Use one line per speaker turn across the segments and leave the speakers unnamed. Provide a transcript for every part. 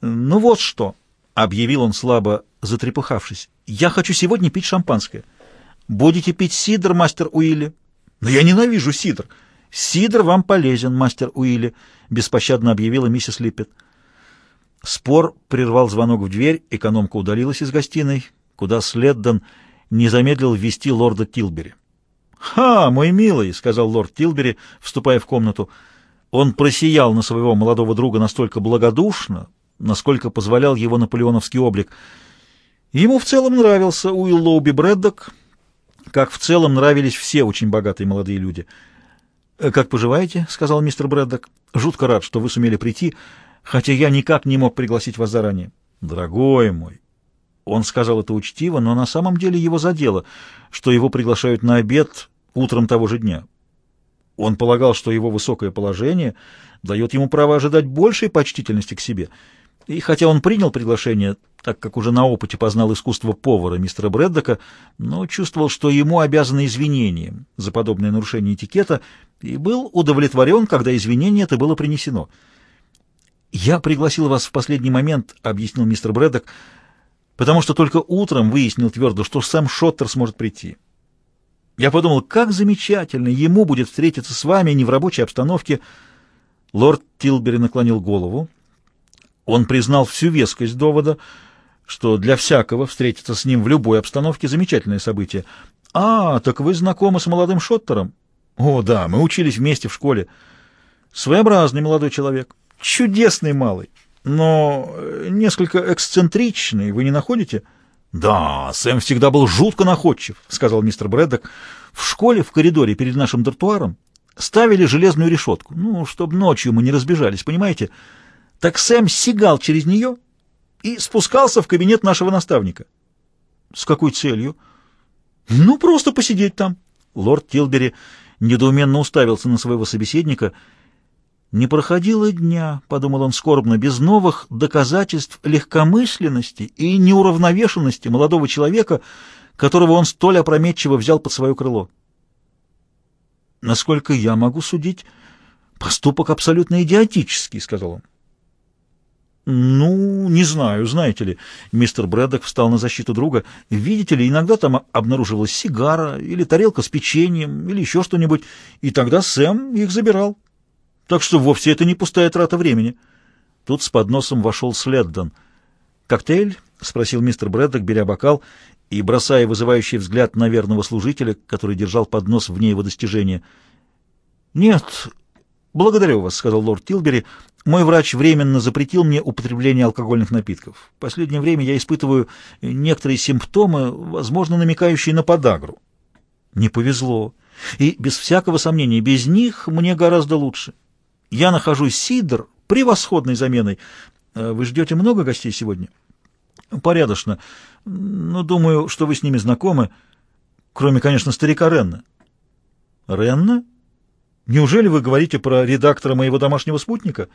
«Ну вот что», — объявил он слабо, затрепыхавшись, — «я хочу сегодня пить шампанское. Будете пить сидр, мастер Уилли?» «Но я ненавижу сидр». «Сидр вам полезен, мастер Уилли», — беспощадно объявила миссис Липпет. Спор прервал звонок в дверь, экономка удалилась из гостиной, куда Следдон не замедлил ввести лорда Тилбери. «Ха, мой милый!» — сказал лорд Тилбери, вступая в комнату. Он просиял на своего молодого друга настолько благодушно, насколько позволял его наполеоновский облик. Ему в целом нравился Уилл Лоуби Брэддок, как в целом нравились все очень богатые молодые люди. «Как поживаете?» — сказал мистер Брэддок. «Жутко рад, что вы сумели прийти, хотя я никак не мог пригласить вас заранее». «Дорогой мой!» Он сказал это учтиво, но на самом деле его задело, что его приглашают на обед утром того же дня. Он полагал, что его высокое положение дает ему право ожидать большей почтительности к себе. И хотя он принял приглашение, так как уже на опыте познал искусство повара мистера Брэддока, но чувствовал, что ему обязаны извинением за подобное нарушение этикета, и был удовлетворен, когда извинение это было принесено. «Я пригласил вас в последний момент», — объяснил мистер Брэддок, «потому что только утром выяснил твердо, что сам Шоттер сможет прийти». Я подумал, как замечательно ему будет встретиться с вами не в рабочей обстановке. Лорд Тилбери наклонил голову. Он признал всю вескость довода, что для всякого встретиться с ним в любой обстановке — замечательное событие. «А, так вы знакомы с молодым Шоттером?» «О, да, мы учились вместе в школе. Своеобразный молодой человек, чудесный малый, но несколько эксцентричный, вы не находите?» «Да, Сэм всегда был жутко находчив», — сказал мистер Брэддок. «В школе в коридоре перед нашим тротуаром ставили железную решетку, ну, чтобы ночью мы не разбежались, понимаете? Так Сэм сигал через нее и спускался в кабинет нашего наставника». «С какой целью?» «Ну, просто посидеть там». Лорд Тилбери недоуменно уставился на своего собеседника — не проходило дня, — подумал он скорбно, — без новых доказательств легкомысленности и неуравновешенности молодого человека, которого он столь опрометчиво взял под свое крыло. «Насколько я могу судить, поступок абсолютно идиотический», — сказал он. «Ну, не знаю, знаете ли». Мистер Брэддок встал на защиту друга. «Видите ли, иногда там обнаруживалась сигара или тарелка с печеньем или еще что-нибудь, и тогда Сэм их забирал». Так что вовсе это не пустая трата времени. Тут с подносом вошел Следдон. «Коктейль?» — спросил мистер Брэддок, беря бокал и бросая вызывающий взгляд на верного служителя, который держал поднос вне его достижения. «Нет, благодарю вас», — сказал лорд Тилбери. «Мой врач временно запретил мне употребление алкогольных напитков. В последнее время я испытываю некоторые симптомы, возможно, намекающие на подагру». «Не повезло. И, без всякого сомнения, без них мне гораздо лучше». Я нахожу сидр превосходной заменой. Э, вы ждете много гостей сегодня? Порядочно. Но думаю, что вы с ними знакомы, кроме, конечно, старика Ренна. Ренна? Неужели вы говорите про редактора моего домашнего спутника?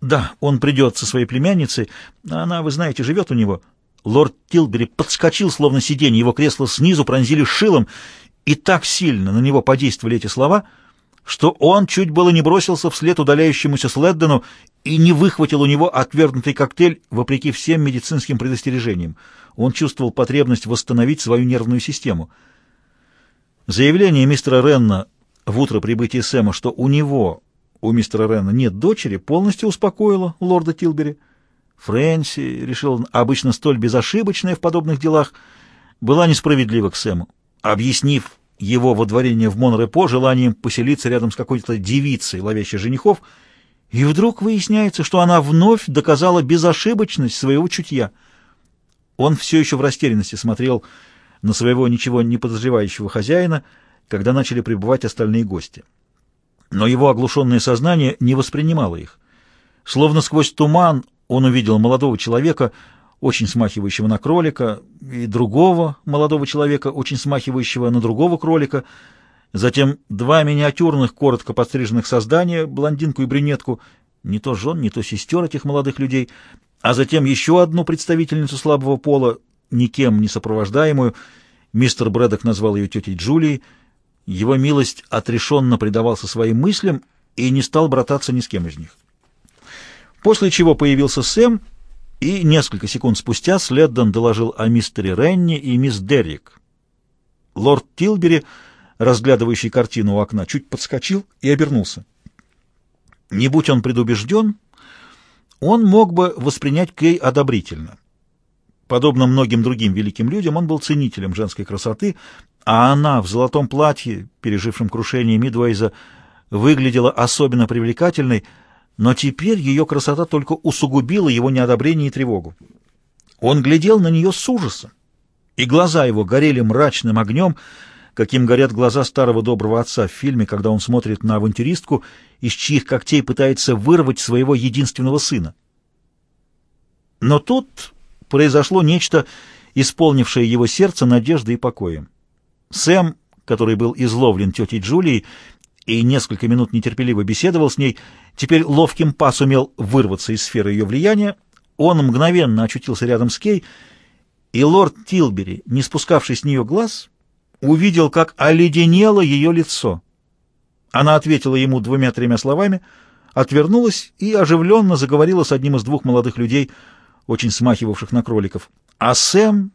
Да, он придет со своей племянницей. Она, вы знаете, живет у него. Лорд Тилбери подскочил, словно сиденье. Его кресло снизу пронзили шилом, и так сильно на него подействовали эти слова — что он чуть было не бросился вслед удаляющемуся Следдену и не выхватил у него отвергнутый коктейль, вопреки всем медицинским предостережениям. Он чувствовал потребность восстановить свою нервную систему. Заявление мистера Ренна в утро прибытия Сэма, что у него, у мистера Ренна, нет дочери, полностью успокоило лорда Тилбери. Фрэнси, решил он, обычно столь безошибочная в подобных делах, была несправедлива к Сэму. Объяснив его водворение в Монрепо желанием поселиться рядом с какой-то девицей, ловящей женихов, и вдруг выясняется, что она вновь доказала безошибочность своего чутья. Он все еще в растерянности смотрел на своего ничего не подозревающего хозяина, когда начали прибывать остальные гости. Но его оглушенное сознание не воспринимало их. Словно сквозь туман он увидел молодого человека, очень смахивающего на кролика, и другого молодого человека, очень смахивающего на другого кролика, затем два миниатюрных, коротко подстриженных создания, блондинку и брюнетку, не то жен, не то сестер этих молодых людей, а затем еще одну представительницу слабого пола, никем не сопровождаемую, мистер Брэдок назвал ее тетей Джулией, его милость отрешенно предавался своим мыслям и не стал брататься ни с кем из них. После чего появился Сэм, И несколько секунд спустя Следдон доложил о мистере Ренни и мисс Деррик. Лорд Тилбери, разглядывающий картину у окна, чуть подскочил и обернулся. Не будь он предубежден, он мог бы воспринять Кей одобрительно. Подобно многим другим великим людям, он был ценителем женской красоты, а она в золотом платье, пережившем крушение Мидвейза, выглядела особенно привлекательной, но теперь ее красота только усугубила его неодобрение и тревогу. Он глядел на нее с ужасом, и глаза его горели мрачным огнем, каким горят глаза старого доброго отца в фильме, когда он смотрит на авантюристку, из чьих когтей пытается вырвать своего единственного сына. Но тут произошло нечто, исполнившее его сердце надеждой и покоем. Сэм, который был изловлен тетей Джулией и несколько минут нетерпеливо беседовал с ней, теперь ловким пас умел вырваться из сферы ее влияния, он мгновенно очутился рядом с Кей, и лорд Тилбери, не спускавший с нее глаз, увидел, как оледенело ее лицо. Она ответила ему двумя-тремя словами, отвернулась и оживленно заговорила с одним из двух молодых людей, очень смахивавших на кроликов. А Сэм,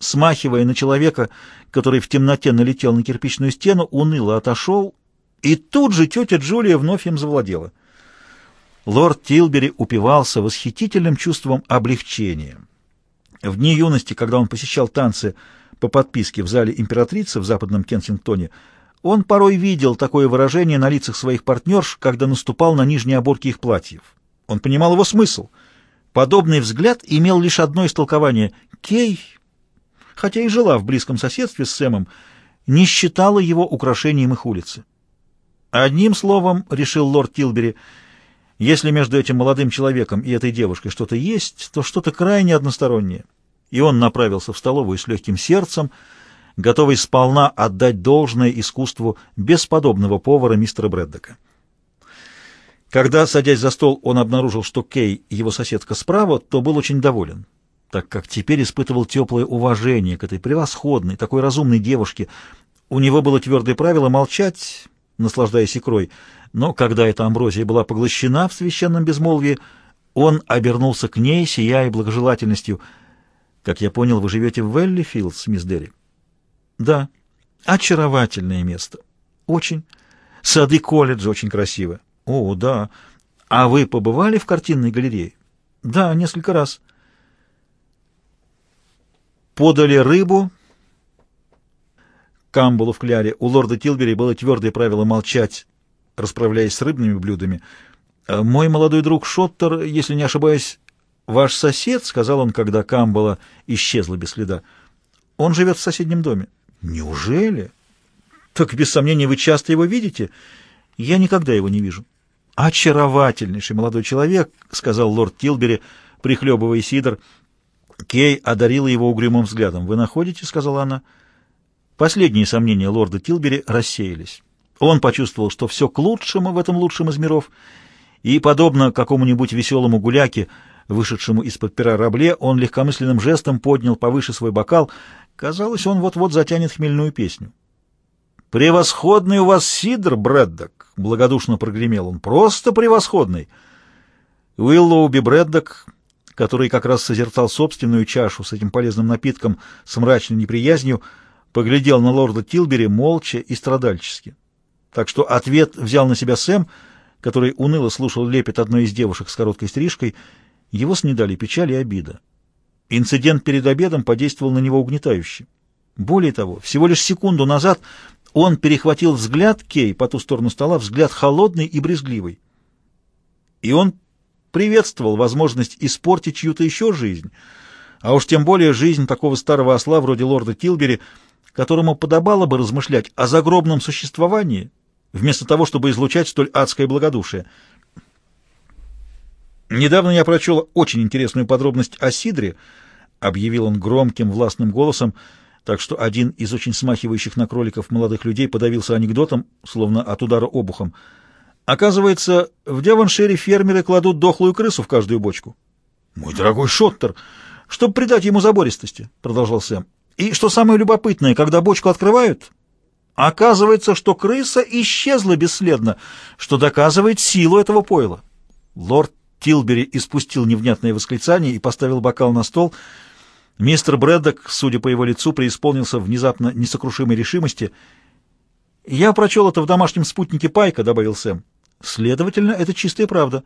смахивая на человека, который в темноте налетел на кирпичную стену, уныло отошел, и тут же тетя Джулия вновь им завладела. Лорд Тилбери упивался восхитительным чувством облегчения. В дни юности, когда он посещал танцы, по подписке в зале императрицы в западном Кенсингтоне, он порой видел такое выражение на лицах своих партнерш, когда наступал на нижние оборки их платьев. Он понимал его смысл. Подобный взгляд имел лишь одно истолкование. Кей, хотя и жила в близком соседстве с Сэмом, не считала его украшением их улицы. Одним словом, решил лорд Тилбери, если между этим молодым человеком и этой девушкой что-то есть, то что-то крайне одностороннее и он направился в столовую с легким сердцем, готовый сполна отдать должное искусству бесподобного повара мистера Брэддока. Когда, садясь за стол, он обнаружил, что Кей, его соседка справа, то был очень доволен, так как теперь испытывал теплое уважение к этой превосходной, такой разумной девушке. У него было твердое правило молчать, наслаждаясь икрой, но когда эта амброзия была поглощена в священном безмолвии, он обернулся к ней, сияя благожелательностью — как я понял, вы живете в Веллифилдс, мисс Дерри? Да. Очаровательное место. Очень. Сады колледжа очень красивы. О, да. А вы побывали в картинной галерее? Да, несколько раз. Подали рыбу. Камбулу в кляре. У лорда Тилбери было твердое правило молчать, расправляясь с рыбными блюдами. Мой молодой друг Шоттер, если не ошибаюсь, «Ваш сосед», — сказал он, когда Камбала исчезла без следа, — «он живет в соседнем доме». «Неужели?» «Так, без сомнения, вы часто его видите?» «Я никогда его не вижу». «Очаровательнейший молодой человек», — сказал лорд Тилбери, прихлебывая сидр. Кей одарила его угрюмым взглядом. «Вы находите?» — сказала она. Последние сомнения лорда Тилбери рассеялись. Он почувствовал, что все к лучшему в этом лучшем из миров, и, подобно какому-нибудь веселому гуляке, вышедшему из-под пера рабле, он легкомысленным жестом поднял повыше свой бокал. Казалось, он вот-вот затянет хмельную песню. «Превосходный у вас сидр, Брэддок!» — благодушно прогремел он. «Просто превосходный!» Уиллоуби Брэддок, который как раз созерцал собственную чашу с этим полезным напитком с мрачной неприязнью, поглядел на лорда Тилбери молча и страдальчески. Так что ответ взял на себя Сэм, который уныло слушал лепет одной из девушек с короткой стрижкой — его снедали печаль и обида. Инцидент перед обедом подействовал на него угнетающе. Более того, всего лишь секунду назад он перехватил взгляд Кей по ту сторону стола, взгляд холодный и брезгливый. И он приветствовал возможность испортить чью-то еще жизнь, а уж тем более жизнь такого старого осла вроде лорда Тилбери, которому подобало бы размышлять о загробном существовании, вместо того, чтобы излучать столь адское благодушие — Недавно я прочел очень интересную подробность о Сидре, объявил он громким властным голосом, так что один из очень смахивающих на кроликов молодых людей подавился анекдотом, словно от удара обухом. Оказывается, в Девоншире фермеры кладут дохлую крысу в каждую бочку. «Мой дорогой Шоттер, чтобы придать ему забористости», — продолжал Сэм. «И что самое любопытное, когда бочку открывают, оказывается, что крыса исчезла бесследно, что доказывает силу этого пойла. Лорд Тилбери испустил невнятное восклицание и поставил бокал на стол. Мистер Брэддок, судя по его лицу, преисполнился внезапно несокрушимой решимости. «Я прочел это в домашнем спутнике Пайка», — добавил Сэм. «Следовательно, это чистая правда».